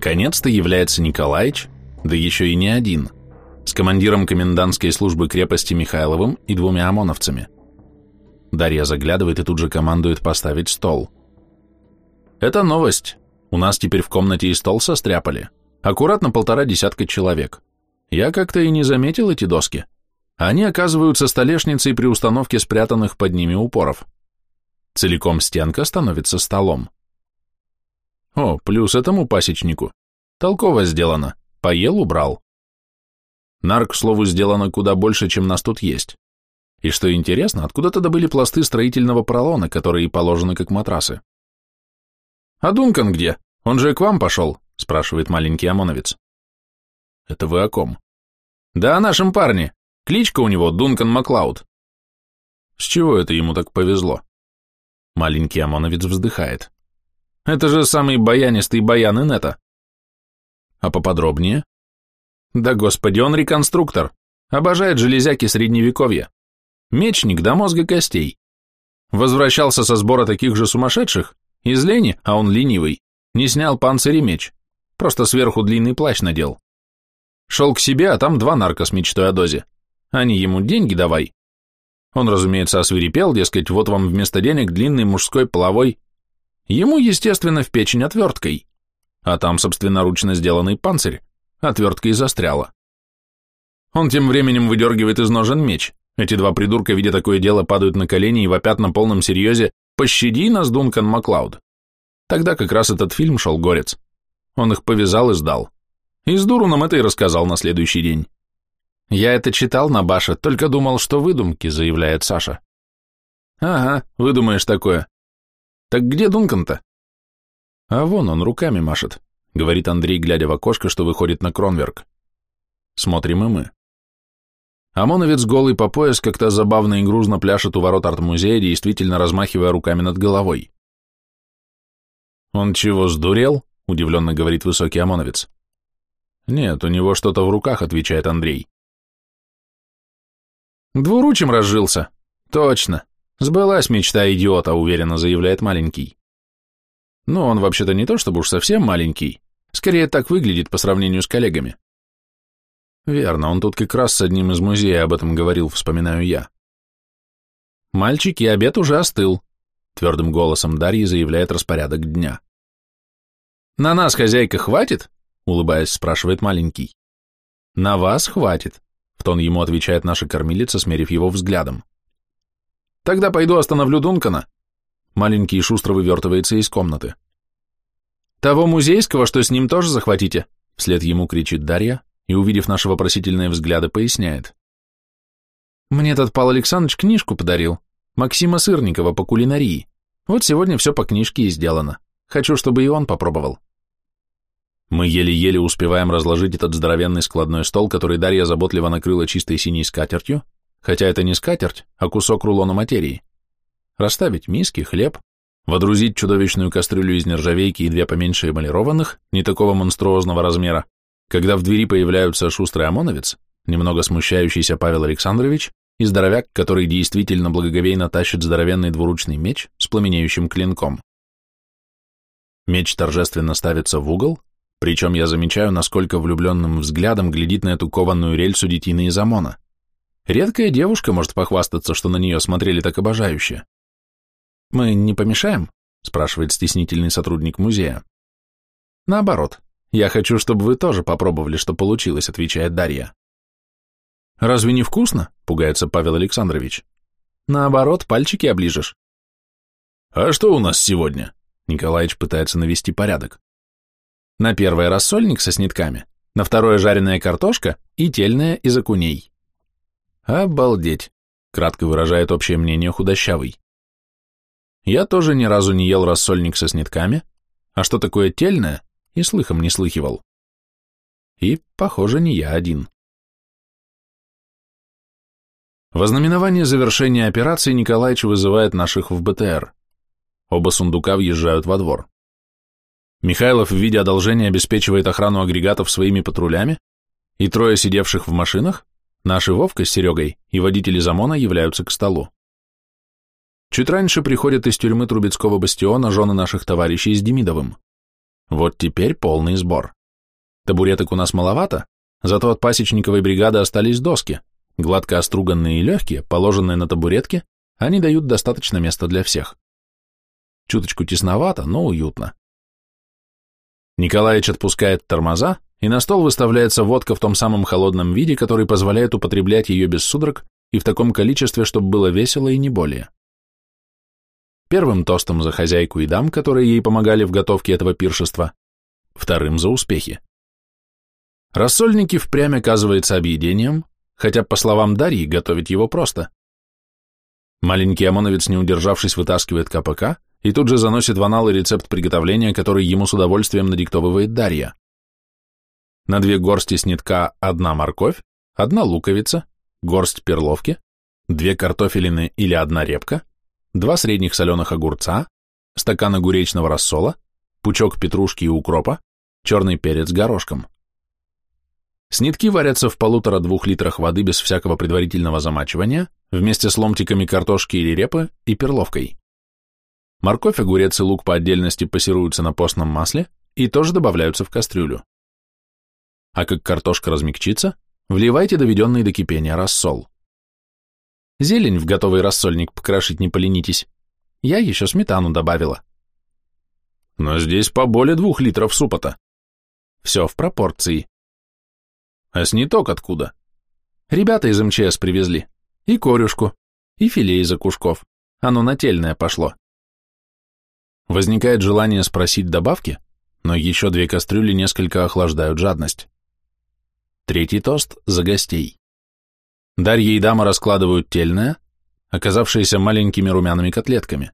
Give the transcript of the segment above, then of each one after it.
Наконец-то является Николаич, да еще и не один, с командиром комендантской службы крепости Михайловым и двумя ОМОНовцами. Дарья заглядывает и тут же командует поставить стол. Это новость. У нас теперь в комнате и стол состряпали. Аккуратно полтора десятка человек. Я как-то и не заметил эти доски. Они оказываются столешницей при установке спрятанных под ними упоров. Целиком стенка становится столом. О, плюс этому пасечнику. Толково сделано. Поел, убрал. Нарк, к слову, сделано куда больше, чем нас тут есть. И что интересно, откуда-то добыли пласты строительного поролона, которые положены как матрасы. «А Дункан где? Он же к вам пошел?» – спрашивает маленький ОМОНовец. «Это вы о ком?» «Да о нашем парне. Кличка у него Дункан Маклауд». «С чего это ему так повезло?» Маленький ОМОНовец вздыхает. «Это же самый баянистый баян инета». «А поподробнее?» «Да господи, он реконструктор. Обожает железяки средневековья. Мечник до мозга костей. Возвращался со сбора таких же сумасшедших, из лени, а он ленивый, не снял панцирь и меч, просто сверху длинный плащ надел. Шел к себе, а там два нарка с мечтой о дозе. Они ему деньги давай. Он, разумеется, освирепел, дескать, вот вам вместо денег длинный мужской половой. Ему, естественно, в печень отверткой. А там собственноручно сделанный панцирь, отверткой застряла. Он тем временем выдергивает из ножен меч, эти два придурка, видя такое дело, падают на колени и вопят на полном серьезе «Пощади нас, Дункан Маклауд!» Тогда как раз этот фильм шел горец. Он их повязал и сдал. И с дуру нам это и рассказал на следующий день. «Я это читал на Баше, только думал, что выдумки», — заявляет Саша. «Ага, выдумаешь такое. Так где Дункан-то?» «А вон он руками машет», — говорит Андрей, глядя в окошко, что выходит на Кронверк. Смотрим и мы. ОМОНовец голый по пояс как-то забавно и грузно пляшет у ворот арт-музея, действительно размахивая руками над головой. «Он чего, сдурел?» – удивленно говорит высокий ОМОНовец. «Нет, у него что-то в руках», – отвечает Андрей. «Двуручим разжился?» «Точно. Сбылась мечта идиота», – уверенно заявляет маленький. «Ну, он вообще-то не то чтобы уж совсем маленький. Скорее так выглядит по сравнению с коллегами. Верно, он тут как раз с одним из музея об этом говорил, вспоминаю я. Мальчики, обед уже остыл, твердым голосом Дарьи заявляет распорядок дня. На нас, хозяйка, хватит? улыбаясь, спрашивает маленький. На вас хватит, в тон ему отвечает наша кормилица, смерив его взглядом. Тогда пойду остановлю Дункана. Маленький шустро вывертывается из комнаты. Того музейского, что с ним тоже захватите, вслед ему кричит Дарья, и, увидев наши вопросительные взгляды, поясняет. «Мне этот Павел Александрович книжку подарил, Максима Сырникова по кулинарии. Вот сегодня все по книжке и сделано. Хочу, чтобы и он попробовал». Мы еле-еле успеваем разложить этот здоровенный складной стол, который Дарья заботливо накрыла чистой синей скатертью, хотя это не скатерть, а кусок рулона материи. Расставить миски, хлеб, водрузить чудовищную кастрюлю из нержавейки и две поменьше эмалированных, не такого монструозного размера, когда в двери появляются шустрый ОМОНовец, немного смущающийся Павел Александрович и здоровяк, который действительно благоговейно тащит здоровенный двуручный меч с пламенеющим клинком. Меч торжественно ставится в угол, причем я замечаю, насколько влюбленным взглядом глядит на эту кованную рельсу детины из ОМОНа. Редкая девушка может похвастаться, что на нее смотрели так обожающе. «Мы не помешаем?» – спрашивает стеснительный сотрудник музея. «Наоборот, «Я хочу, чтобы вы тоже попробовали, что получилось», — отвечает Дарья. «Разве не вкусно?» — пугается Павел Александрович. «Наоборот, пальчики оближешь». «А что у нас сегодня?» Николаевич пытается навести порядок. На первое рассольник со снитками, на второе жареная картошка и тельная из окуней. «Обалдеть», — кратко выражает общее мнение худощавый. Я тоже ни разу не ел рассольник со снитками, а что такое тельное, и слыхом не слыхивал. И, похоже, не я один. Вознаменование завершения операции Николаевич вызывает наших в БТР. Оба сундука въезжают во двор. Михайлов в виде одолжения обеспечивает охрану агрегатов своими патрулями, и трое сидевших в машинах, наши Вовка с Серегой и водители Замона являются к столу. Чуть раньше приходят из тюрьмы Трубецкого бастиона жены наших товарищей с Демидовым. Вот теперь полный сбор. Табуреток у нас маловато, зато от пасечниковой бригады остались доски, гладко оструганные и легкие, положенные на табуретки, они дают достаточно места для всех. Чуточку тесновато, но уютно. Николаевич отпускает тормоза, и на стол выставляется водка в том самом холодном виде, который позволяет употреблять ее без судорог и в таком количестве, чтобы было весело и не более. Первым тостом за хозяйку и дам, которые ей помогали в готовке этого пиршества, вторым за успехи. Рассольники впрямь оказывается объедением, хотя, по словам Дарьи, готовить его просто. Маленький ОМОНовец, не удержавшись, вытаскивает КПК и тут же заносит в аналы рецепт приготовления, который ему с удовольствием надиктовывает Дарья. На две горсти снитка одна морковь, одна луковица, горсть перловки, две картофелины или одна репка, два средних соленых огурца, стакан огуречного рассола, пучок петрушки и укропа, черный перец горошком. Снитки варятся в полутора-двух литрах воды без всякого предварительного замачивания, вместе с ломтиками картошки или репы и перловкой. Морковь, огурец и лук по отдельности пассируются на постном масле и тоже добавляются в кастрюлю. А как картошка размягчится, вливайте доведенный до кипения рассол. Зелень в готовый рассольник покрошить не поленитесь. Я еще сметану добавила. Но здесь по более двух литров супа-то. Все в пропорции. А сниток откуда? Ребята из МЧС привезли. И корюшку, и филе из окушков. Оно нательное пошло. Возникает желание спросить добавки, но еще две кастрюли несколько охлаждают жадность. Третий тост за гостей. Дарья и дама раскладывают тельное, оказавшееся маленькими румяными котлетками.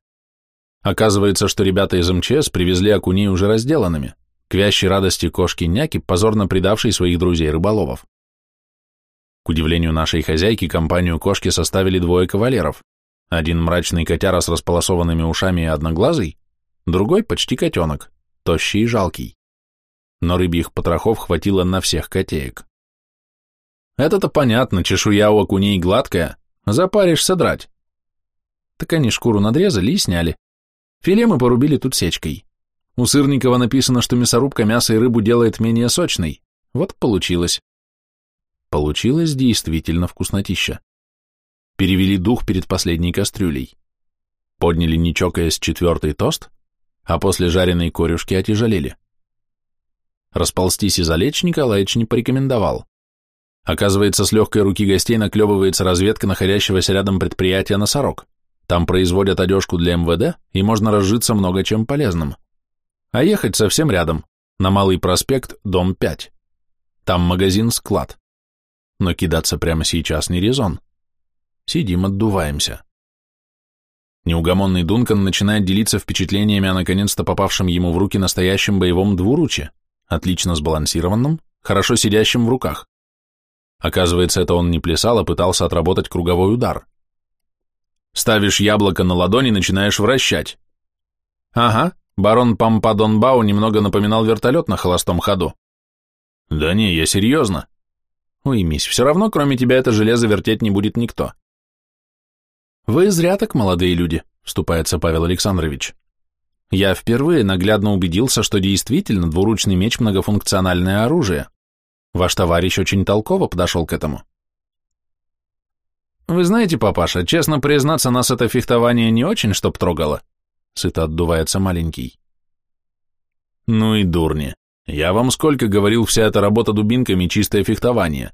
Оказывается, что ребята из МЧС привезли окуней уже разделанными к вящей радости кошки-няки, позорно предавшей своих друзей-рыболовов. К удивлению нашей хозяйки, компанию кошки составили двое кавалеров. Один мрачный котяра с располосованными ушами и одноглазый, другой почти котенок, тощий и жалкий. Но рыбьих потрохов хватило на всех котеек. Это-то понятно, чешуя у окуней гладкая, запаришься драть. Так они шкуру надрезали и сняли. Филе мы порубили тут сечкой. У Сырникова написано, что мясорубка мясо и рыбу делает менее сочной. Вот получилось. Получилось действительно вкуснотища. Перевели дух перед последней кастрюлей. Подняли, не чокаясь, четвертый тост, а после жареной корюшки отяжелели. Расползтись и залечь Николаевич не порекомендовал. Оказывается, с легкой руки гостей наклевывается разведка находящегося рядом предприятия «Носорог». Там производят одежку для МВД, и можно разжиться много чем полезным а ехать совсем рядом, на Малый проспект, дом 5. Там магазин-склад. Но кидаться прямо сейчас не резон. Сидим, отдуваемся. Неугомонный Дункан начинает делиться впечатлениями о наконец-то попавшем ему в руки настоящем боевом двуруче, отлично сбалансированном, хорошо сидящем в руках. Оказывается, это он не плясал, а пытался отработать круговой удар. Ставишь яблоко на ладони и начинаешь вращать. Ага, Барон Пампадонбау немного напоминал вертолет на холостом ходу. Да не, я серьезно. Уймись, все равно, кроме тебя, это железо вертеть не будет никто. Вы зря так, молодые люди, вступается Павел Александрович. Я впервые наглядно убедился, что действительно двуручный меч – многофункциональное оружие. Ваш товарищ очень толково подошел к этому. Вы знаете, папаша, честно признаться, нас это фехтование не очень чтоб трогало. Сыто отдувается маленький. Ну и дурни. Я вам сколько говорил, вся эта работа дубинками — чистое фехтование.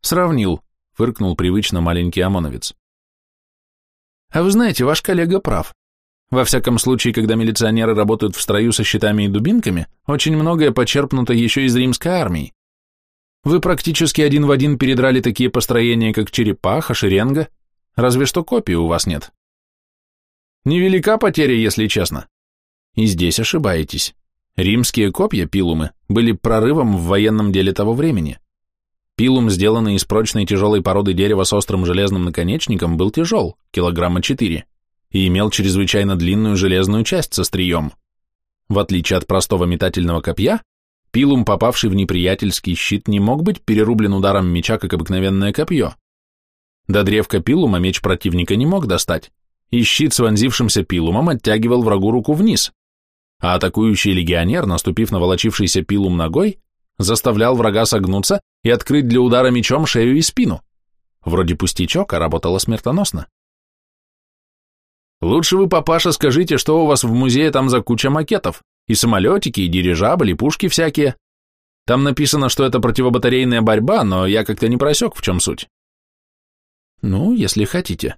Сравнил, фыркнул привычно маленький ОМОНовец. А вы знаете, ваш коллега прав. Во всяком случае, когда милиционеры работают в строю со щитами и дубинками, очень многое почерпнуто еще из римской армии. Вы практически один в один передрали такие построения, как черепаха, шеренга, разве что копии у вас нет. Невелика потеря, если честно. И здесь ошибаетесь. Римские копья, пилумы, были прорывом в военном деле того времени. Пилум, сделанный из прочной тяжелой породы дерева с острым железным наконечником, был тяжел, килограмма 4, и имел чрезвычайно длинную железную часть со стрием. В отличие от простого метательного копья, пилум, попавший в неприятельский щит, не мог быть перерублен ударом меча, как обыкновенное копье. До древка пилума меч противника не мог достать, и щит с вонзившимся пилумом оттягивал врагу руку вниз. а атакующий легионер, наступив на волочившийся пилум ногой, заставлял врага согнуться и открыть для удара мечом шею и спину. Вроде пустячок, а работало смертоносно. Лучше вы, папаша, скажите, что у вас в музее там за куча макетов, и самолетики, и дирижабли, и пушки всякие. Там написано, что это противобатарейная борьба, но я как-то не просек, в чем суть. Ну, если хотите.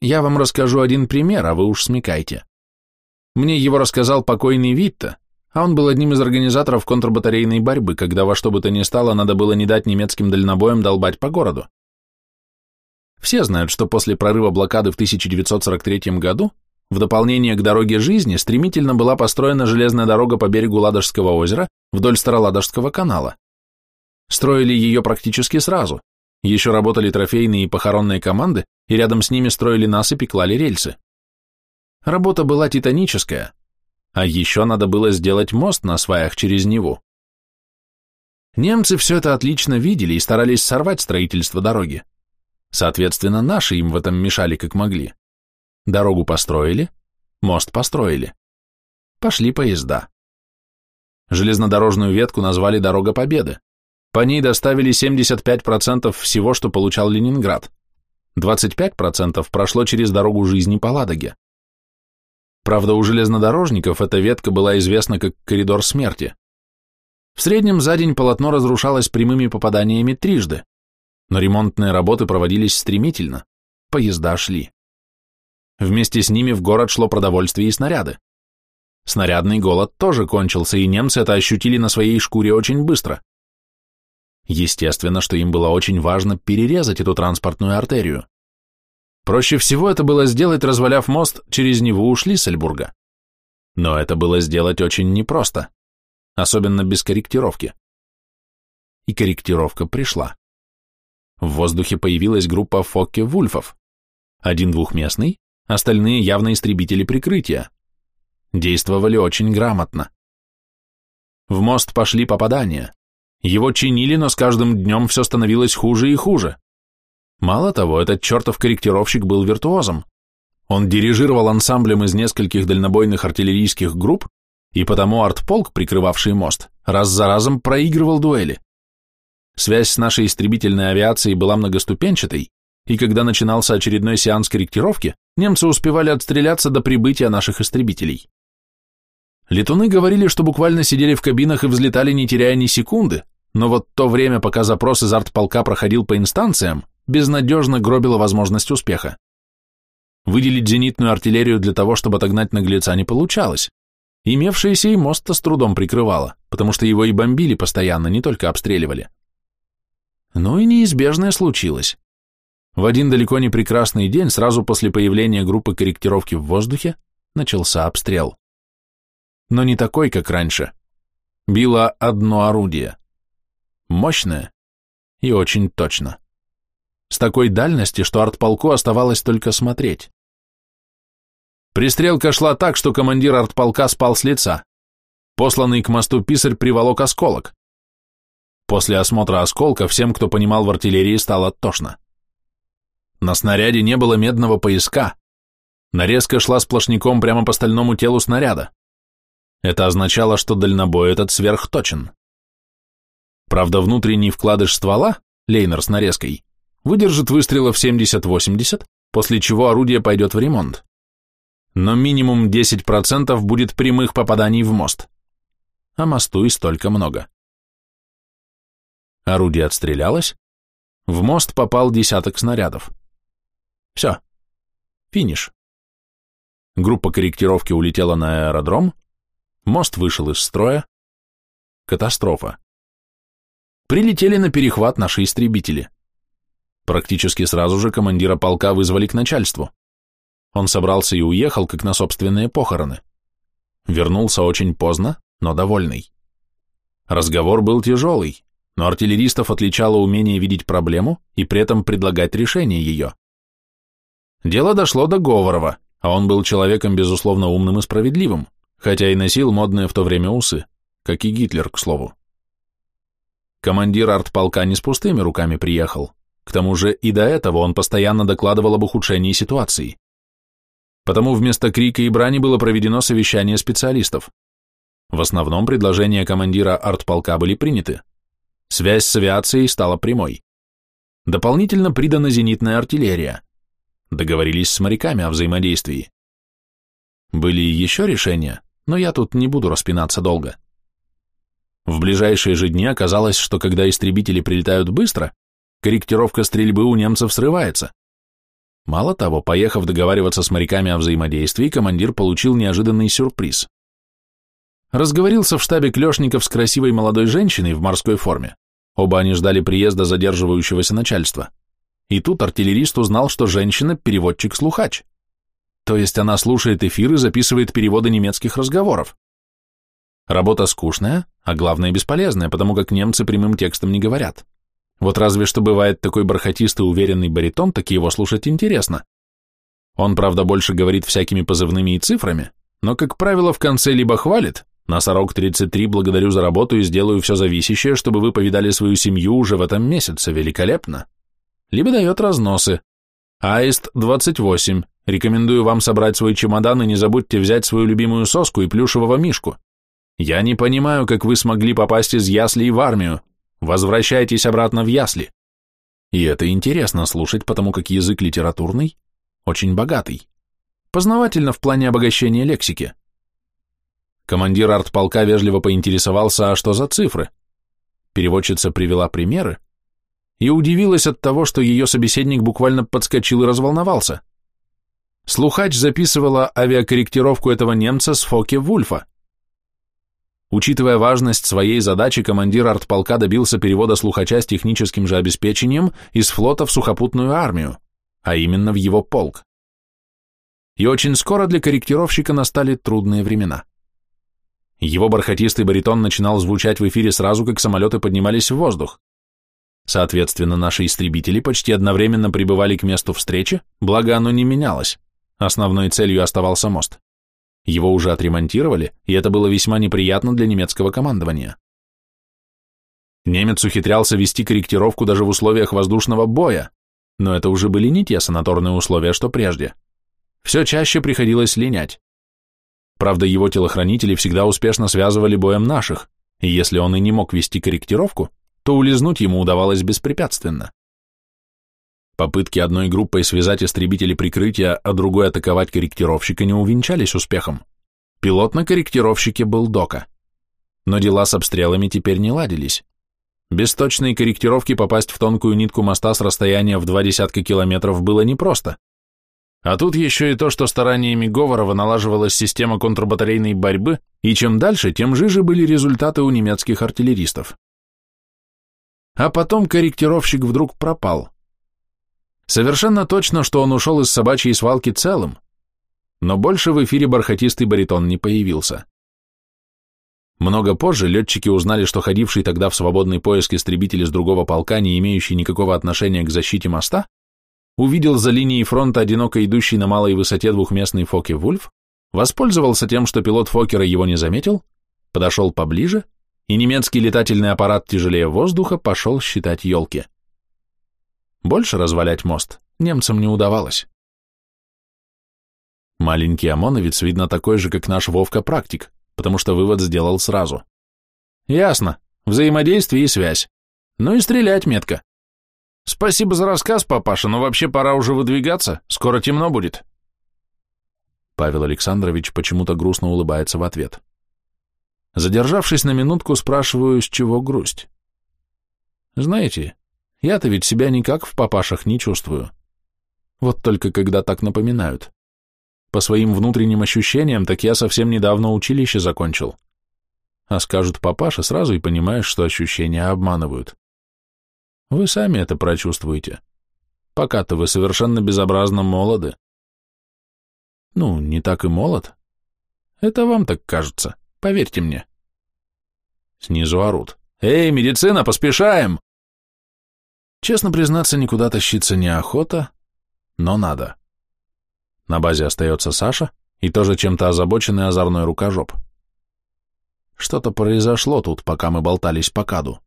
Я вам расскажу один пример, а вы уж смекайте. Мне его рассказал покойный Витта, а он был одним из организаторов контрбатарейной борьбы, когда во что бы то ни стало надо было не дать немецким дальнобоям долбать по городу. Все знают, что после прорыва блокады в 1943 году в дополнение к дороге жизни стремительно была построена железная дорога по берегу Ладожского озера вдоль Староладожского канала. Строили ее практически сразу. Еще работали трофейные и похоронные команды, и рядом с ними строили насыпи клали рельсы. Работа была титаническая, а еще надо было сделать мост на сваях через Неву. Немцы все это отлично видели и старались сорвать строительство дороги. Соответственно, наши им в этом мешали как могли. Дорогу построили, мост построили. Пошли поезда. Железнодорожную ветку назвали «Дорога Победы». По ней доставили 75% всего, что получал Ленинград. 25% прошло через дорогу жизни по Ладоге. Правда, у железнодорожников эта ветка была известна как коридор смерти. В среднем за день полотно разрушалось прямыми попаданиями трижды, но ремонтные работы проводились стремительно, поезда шли. Вместе с ними в город шло продовольствие и снаряды. Снарядный голод тоже кончился, и немцы это ощутили на своей шкуре очень быстро. Естественно, что им было очень важно перерезать эту транспортную артерию. Проще всего это было сделать, разваляв мост через Неву у Шлиссельбурга. Но это было сделать очень непросто, особенно без корректировки. И корректировка пришла. В воздухе появилась группа Фокке-Вульфов. Один двухместный, остальные явно истребители прикрытия. Действовали очень грамотно. В мост пошли попадания. Его чинили, но с каждым днем все становилось хуже и хуже. Мало того, этот чертов корректировщик был виртуозом. Он дирижировал ансамблем из нескольких дальнобойных артиллерийских групп, и потому артполк, прикрывавший мост, раз за разом проигрывал дуэли. Связь с нашей истребительной авиацией была многоступенчатой, и когда начинался очередной сеанс корректировки, немцы успевали отстреляться до прибытия наших истребителей. Летуны говорили, что буквально сидели в кабинах и взлетали, не теряя ни секунды, но вот то время, пока запрос из артполка проходил по инстанциям, безнадежно гробило возможность успеха. Выделить зенитную артиллерию для того, чтобы отогнать наглеца, не получалось. Имевшийся и мост-то с трудом прикрывало, потому что его и бомбили постоянно, не только обстреливали. Но и неизбежное случилось. В один далеко не прекрасный день, сразу после появления группы корректировки в воздухе, начался обстрел. Но не такой, как раньше. Било одно орудие. Мощное и очень точно. С такой дальности, что артполку оставалось только смотреть. Пристрелка шла так, что командир артполка спал с лица. Посланный к мосту писарь приволок осколок. После осмотра осколка всем, кто понимал в артиллерии, стало тошно. На снаряде не было медного пояска. Нарезка шла сплошняком прямо по стальному телу снаряда. Это означало, что дальнобой этот сверхточен. Правда, внутренний вкладыш ствола, лейнер с нарезкой, выдержит выстрелов 70-80, после чего орудие пойдет в ремонт. Но минимум 10% будет прямых попаданий в мост. А мосту и столько много. Орудие отстрелялось. В мост попал десяток снарядов. Все. Финиш. Группа корректировки улетела на аэродром. Мост вышел из строя. Катастрофа. Прилетели на перехват наши истребители. Практически сразу же командира полка вызвали к начальству. Он собрался и уехал, как на собственные похороны. Вернулся очень поздно, но довольный. Разговор был тяжелый но артиллеристов отличало умение видеть проблему и при этом предлагать решение ее. Дело дошло до Говорова, а он был человеком, безусловно, умным и справедливым, хотя и носил модные в то время усы, как и Гитлер, к слову. Командир артполка не с пустыми руками приехал, к тому же и до этого он постоянно докладывал об ухудшении ситуации. Потому вместо крика и брани было проведено совещание специалистов. В основном предложения командира артполка были приняты. Связь с авиацией стала прямой. Дополнительно придана зенитная артиллерия. Договорились с моряками о взаимодействии. Были еще решения, но я тут не буду распинаться долго. В ближайшие же дни оказалось, что когда истребители прилетают быстро, корректировка стрельбы у немцев срывается. Мало того, поехав договариваться с моряками о взаимодействии, командир получил неожиданный сюрприз. Разговорился в штабе Клешников с красивой молодой женщиной в морской форме. Оба они ждали приезда задерживающегося начальства. И тут артиллерист узнал, что женщина – переводчик-слухач. То есть она слушает эфир и записывает переводы немецких разговоров. Работа скучная, а главное бесполезная, потому как немцы прямым текстом не говорят. Вот разве что бывает такой бархатистый уверенный баритон, так его слушать интересно. Он, правда, больше говорит всякими позывными и цифрами, но, как правило, в конце либо хвалит, Носорог 33, благодарю за работу и сделаю все зависящее, чтобы вы повидали свою семью уже в этом месяце, великолепно. Либо дает разносы. Аист 28, рекомендую вам собрать свой чемодан и не забудьте взять свою любимую соску и плюшевого мишку. Я не понимаю, как вы смогли попасть из яслей в армию, Возвращайтесь обратно в ясли. И это интересно слушать, потому как язык литературный очень богатый. Познавательно в плане обогащения лексики. Командир артполка вежливо поинтересовался, а что за цифры? Переводчица привела примеры и удивилась от того, что ее собеседник буквально подскочил и разволновался. Слухач записывала авиакорректировку этого немца с Фоке Вульфа. Учитывая важность своей задачи, командир артполка добился перевода слухача с техническим же обеспечением из флота в сухопутную армию, а именно в его полк. И очень скоро для корректировщика настали трудные времена. Его бархатистый баритон начинал звучать в эфире сразу, как самолеты поднимались в воздух. Соответственно, наши истребители почти одновременно прибывали к месту встречи, благо оно не менялось. Основной целью оставался мост. Его уже отремонтировали, и это было весьма неприятно для немецкого командования. Немец ухитрялся вести корректировку даже в условиях воздушного боя, но это уже были не те санаторные условия, что прежде. Все чаще приходилось линять. Правда, его телохранители всегда успешно связывали боем наших, и если он и не мог вести корректировку, то улизнуть ему удавалось беспрепятственно. Попытки одной группой связать истребители прикрытия, а другой атаковать корректировщика не увенчались успехом. Пилот на корректировщике был Дока. Но дела с обстрелами теперь не ладились. Без точной корректировки попасть в тонкую нитку моста с расстояния в два десятка километров было непросто. А тут еще и то, что стараниями Говорова налаживалась система контрбатарейной борьбы, и чем дальше, тем жиже были результаты у немецких артиллеристов. А потом корректировщик вдруг пропал. Совершенно точно, что он ушел из собачьей свалки целым, но больше в эфире бархатистый баритон не появился. Много позже летчики узнали, что ходивший тогда в свободный поиск истребитель из другого полка, не имеющий никакого отношения к защите моста, увидел за линией фронта одиноко идущий на малой высоте двухместный Фоке Вульф, воспользовался тем, что пилот Фокера его не заметил, подошел поближе, и немецкий летательный аппарат тяжелее воздуха пошел считать елки. Больше развалять мост немцам не удавалось. Маленький ОМОНовец, видно, такой же, как наш Вовка-практик, потому что вывод сделал сразу. Ясно. Взаимодействие и связь. Ну и стрелять метко. Спасибо за рассказ, папаша, но вообще пора уже выдвигаться, скоро темно будет. Павел Александрович почему-то грустно улыбается в ответ. Задержавшись на минутку, спрашиваю, с чего грусть. Знаете, я-то ведь себя никак в папашах не чувствую. Вот только когда так напоминают. По своим внутренним ощущениям, так я совсем недавно училище закончил. А скажут папаша, сразу и понимаешь, что ощущения обманывают. Вы сами это прочувствуете. Пока-то вы совершенно безобразно молоды. Ну, не так и молод. Это вам так кажется, поверьте мне. Снизу орут. «Эй, медицина, поспешаем!» Честно признаться, никуда тащиться неохота, но надо. На базе остается Саша и тоже чем-то озабоченный озорной рукожоп. Что-то произошло тут, пока мы болтались по каду.